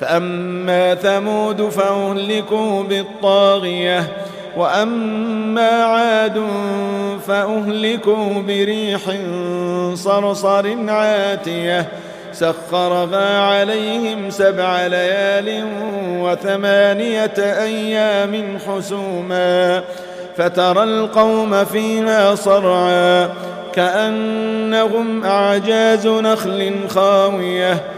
فأما ثمود فأهلكوا بالطاغية وأما عاد فأهلكوا بريح صرصر عاتية سخرها عليهم سبع ليال وثمانية أيام حسوما فترى القوم فيها صرعا كأنهم أعجاز نخل خاوية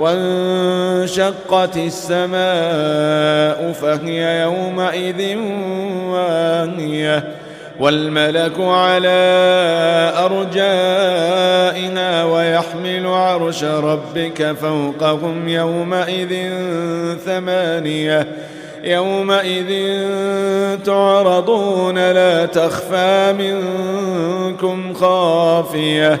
وانشقت السماء فهي يومئذ واهية والملك على أرجائنا ويحمل عرش ربك فوقهم يومئذ ثمانية يومئذ تعرضون لا تخفى منكم خافية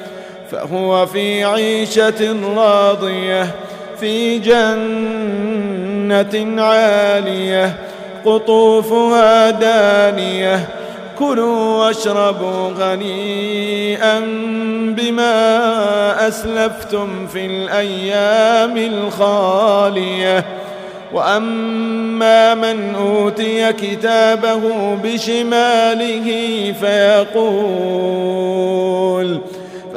فهو في عيشة راضية في جنة عالية قطوفها دانية كلوا واشربوا غنيئا بما أسلفتم في الأيام الخالية. وأما من أوتي كتابه بشماله فيقول فيقول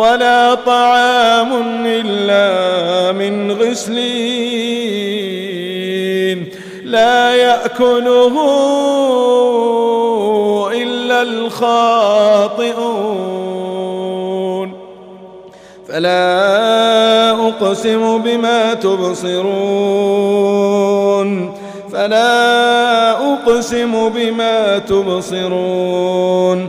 ولا طعام إلا من غسلين. لا يأكله إلا الخاطئون. فلا أقسم بما تبصرون. فلا أقسم بما تبصرون.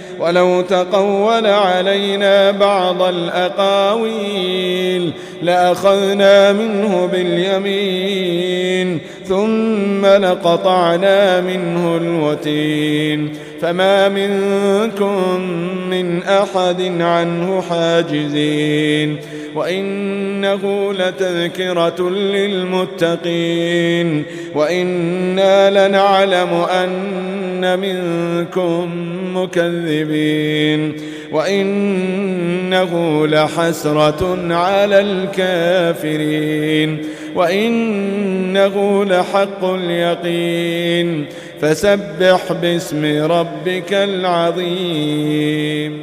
ولو تقول علينا بعض الأقاويل لأخذنا منه باليمين ثم لقطعنا منه الوتين فما منكم من أحد عنه حاجزين وإنه لتذكرة للمتقين وإنا لنعلم أن منكم مكذبين وإنه لحسرة على الكافرين وإن إنه لحق اليقين. فسبح باسم ربك العظيم.